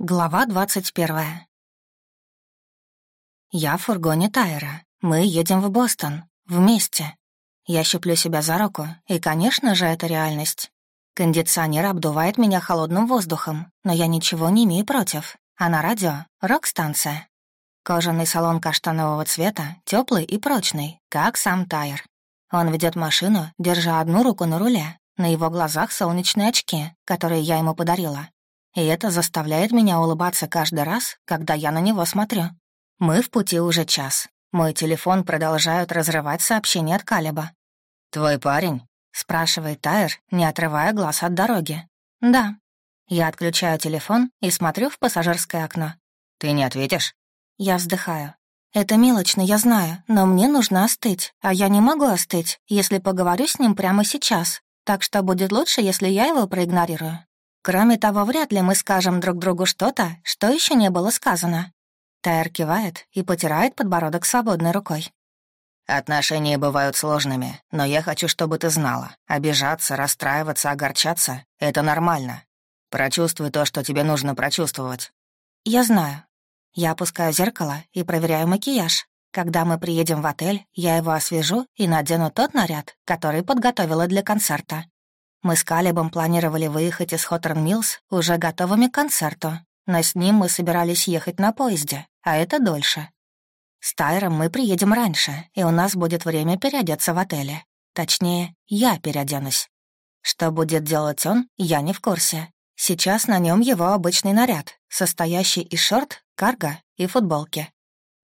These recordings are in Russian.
Глава двадцать первая. Я в фургоне Тайра. Мы едем в Бостон. Вместе. Я щиплю себя за руку, и, конечно же, это реальность. Кондиционер обдувает меня холодным воздухом, но я ничего не имею против. А на радио — рок-станция. Кожаный салон каштанового цвета, теплый и прочный, как сам Тайр. Он ведет машину, держа одну руку на руле. На его глазах солнечные очки, которые я ему подарила и это заставляет меня улыбаться каждый раз, когда я на него смотрю. Мы в пути уже час. Мой телефон продолжают разрывать сообщения от Калиба. «Твой парень?» — спрашивает Тайр, не отрывая глаз от дороги. «Да». Я отключаю телефон и смотрю в пассажирское окно. «Ты не ответишь?» Я вздыхаю. «Это мелочно, я знаю, но мне нужно остыть, а я не могу остыть, если поговорю с ним прямо сейчас, так что будет лучше, если я его проигнорирую». Кроме того, вряд ли мы скажем друг другу что-то, что еще не было сказано. Тайр кивает и потирает подбородок свободной рукой. «Отношения бывают сложными, но я хочу, чтобы ты знала. Обижаться, расстраиваться, огорчаться — это нормально. Прочувствуй то, что тебе нужно прочувствовать». «Я знаю». Я опускаю зеркало и проверяю макияж. Когда мы приедем в отель, я его освежу и надену тот наряд, который подготовила для концерта. Мы с Калибом планировали выехать из Хоторн-Миллс уже готовыми к концерту, но с ним мы собирались ехать на поезде, а это дольше. С Тайром мы приедем раньше, и у нас будет время переодеться в отеле. Точнее, я переоденусь. Что будет делать он, я не в курсе. Сейчас на нем его обычный наряд, состоящий из шорт, карго и футболки.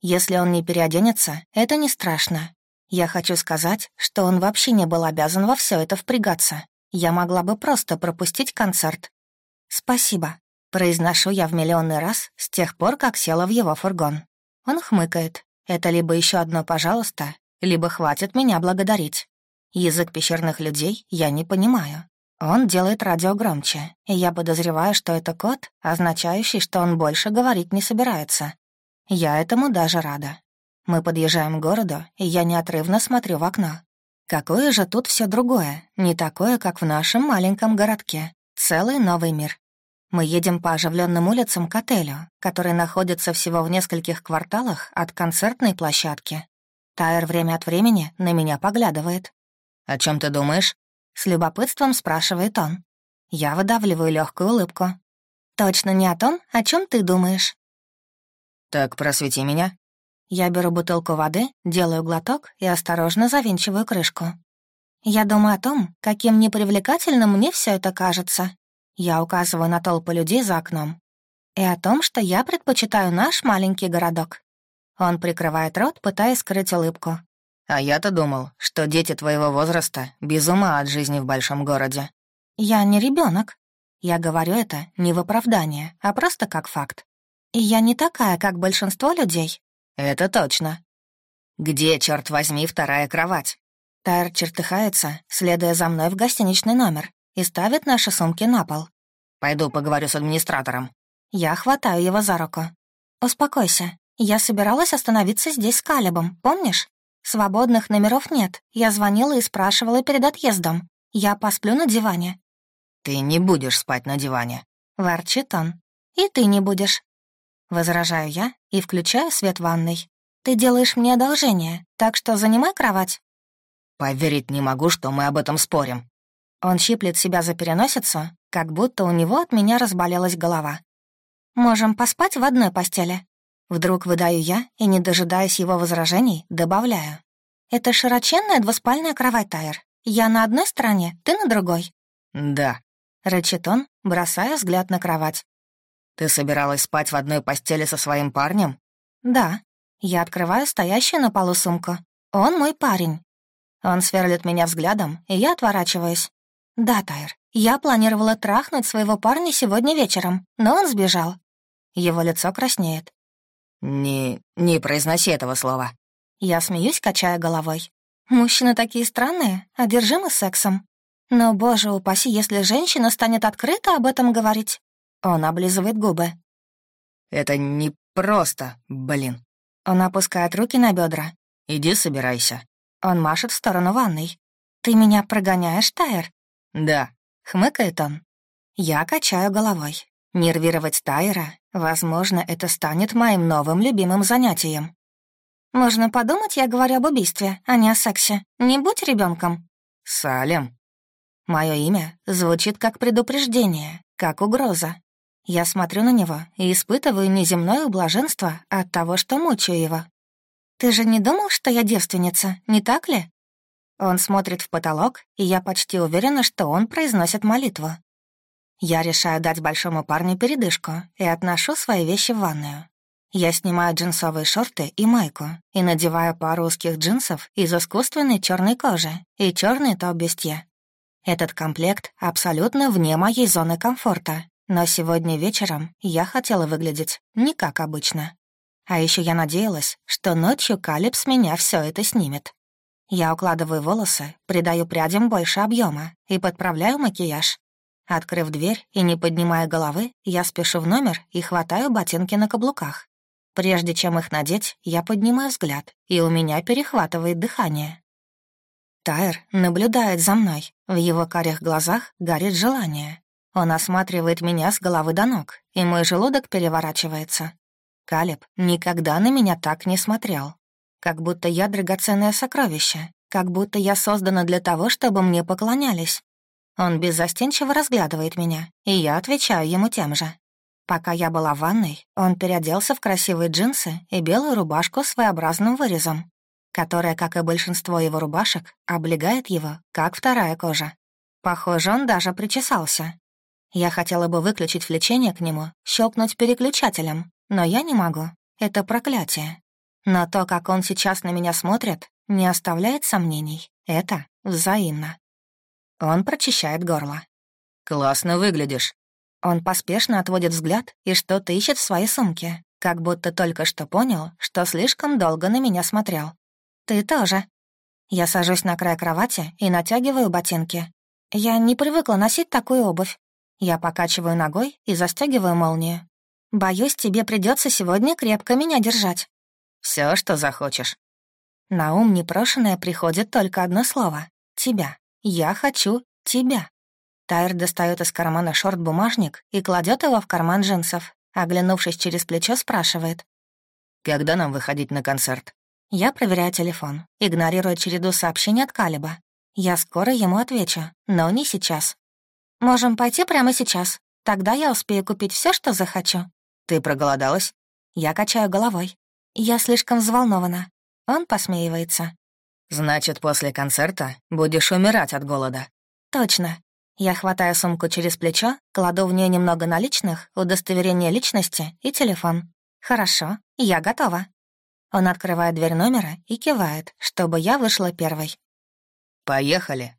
Если он не переоденется, это не страшно. Я хочу сказать, что он вообще не был обязан во все это впрягаться. Я могла бы просто пропустить концерт. «Спасибо», — произношу я в миллионный раз с тех пор, как села в его фургон. Он хмыкает. Это либо еще одно «пожалуйста», либо хватит меня благодарить. Язык пещерных людей я не понимаю. Он делает радио громче, и я подозреваю, что это код, означающий, что он больше говорить не собирается. Я этому даже рада. Мы подъезжаем к городу, и я неотрывно смотрю в окно. Какое же тут все другое, не такое, как в нашем маленьком городке. Целый новый мир. Мы едем по оживленным улицам к отелю, который находится всего в нескольких кварталах от концертной площадки. Тайр время от времени на меня поглядывает. «О чем ты думаешь?» С любопытством спрашивает он. Я выдавливаю легкую улыбку. «Точно не о том, о чем ты думаешь?» «Так просвети меня», я беру бутылку воды, делаю глоток и осторожно завинчиваю крышку. Я думаю о том, каким непривлекательным мне все это кажется. Я указываю на толпы людей за окном. И о том, что я предпочитаю наш маленький городок. Он прикрывает рот, пытаясь скрыть улыбку. «А я-то думал, что дети твоего возраста без ума от жизни в большом городе». «Я не ребенок. Я говорю это не в оправдание, а просто как факт. И я не такая, как большинство людей, «Это точно». «Где, черт возьми, вторая кровать?» Тайр чертыхается, следуя за мной в гостиничный номер, и ставит наши сумки на пол. «Пойду поговорю с администратором». Я хватаю его за руку. «Успокойся. Я собиралась остановиться здесь с Калибом, помнишь? Свободных номеров нет. Я звонила и спрашивала перед отъездом. Я посплю на диване». «Ты не будешь спать на диване», — ворчит он. «И ты не будешь. Возражаю я и включаю свет ванной. «Ты делаешь мне одолжение, так что занимай кровать». «Поверить не могу, что мы об этом спорим». Он щиплет себя за переносицу, как будто у него от меня разболелась голова. «Можем поспать в одной постели». Вдруг выдаю я и, не дожидаясь его возражений, добавляю. «Это широченная двуспальная кровать, Тайр. Я на одной стороне, ты на другой». «Да», — рычит он, бросая взгляд на кровать. «Ты собиралась спать в одной постели со своим парнем?» «Да». Я открываю стоящую на полу сумку. «Он мой парень». Он сверлит меня взглядом, и я отворачиваюсь. «Да, Тайр, я планировала трахнуть своего парня сегодня вечером, но он сбежал». Его лицо краснеет. «Не... не произноси этого слова». Я смеюсь, качая головой. Мужчины такие странные, одержимы сексом. Но, боже упаси, если женщина станет открыто об этом говорить. Он облизывает губы. «Это не просто, блин». Он опускает руки на бедра. «Иди собирайся». Он машет в сторону ванной. «Ты меня прогоняешь, Тайр?» «Да», — хмыкает он. Я качаю головой. Нервировать Тайра, возможно, это станет моим новым любимым занятием. Можно подумать, я говорю об убийстве, а не о сексе. Не будь ребенком. Салем. Мое имя звучит как предупреждение, как угроза. Я смотрю на него и испытываю неземное блаженство от того, что мучаю его. «Ты же не думал, что я девственница, не так ли?» Он смотрит в потолок, и я почти уверена, что он произносит молитву. Я решаю дать большому парню передышку и отношу свои вещи в ванную. Я снимаю джинсовые шорты и майку и надеваю пару узких джинсов из искусственной черной кожи и черный топ-бюстье. Этот комплект абсолютно вне моей зоны комфорта, но сегодня вечером я хотела выглядеть не как обычно. А еще я надеялась, что ночью Калипс меня все это снимет. Я укладываю волосы, придаю прядям больше объема и подправляю макияж. Открыв дверь и не поднимая головы, я спешу в номер и хватаю ботинки на каблуках. Прежде чем их надеть, я поднимаю взгляд, и у меня перехватывает дыхание. Тайр наблюдает за мной. В его карих глазах горит желание. Он осматривает меня с головы до ног, и мой желудок переворачивается. Калеб никогда на меня так не смотрел. Как будто я драгоценное сокровище, как будто я создана для того, чтобы мне поклонялись. Он беззастенчиво разглядывает меня, и я отвечаю ему тем же. Пока я была в ванной, он переоделся в красивые джинсы и белую рубашку с своеобразным вырезом которая, как и большинство его рубашек, облегает его, как вторая кожа. Похоже, он даже причесался. Я хотела бы выключить влечение к нему, щелкнуть переключателем, но я не могу. Это проклятие. Но то, как он сейчас на меня смотрит, не оставляет сомнений. Это взаимно. Он прочищает горло. «Классно выглядишь». Он поспешно отводит взгляд и что-то ищет в своей сумке, как будто только что понял, что слишком долго на меня смотрел. «Ты тоже». Я сажусь на край кровати и натягиваю ботинки. Я не привыкла носить такую обувь. Я покачиваю ногой и застегиваю молнию. Боюсь, тебе придется сегодня крепко меня держать. Все, что захочешь. На ум непрошенное приходит только одно слово — тебя. Я хочу тебя. Тайр достает из кармана шорт-бумажник и кладет его в карман джинсов. Оглянувшись через плечо, спрашивает. «Когда нам выходить на концерт?» Я проверяю телефон, игнорируя череду сообщений от Калиба. Я скоро ему отвечу, но не сейчас. Можем пойти прямо сейчас. Тогда я успею купить все, что захочу. Ты проголодалась? Я качаю головой. Я слишком взволнована. Он посмеивается. Значит, после концерта будешь умирать от голода. Точно. Я хватаю сумку через плечо, кладу в нее немного наличных, удостоверение личности и телефон. Хорошо, я готова. Он открывает дверь номера и кивает, чтобы я вышла первой. «Поехали!»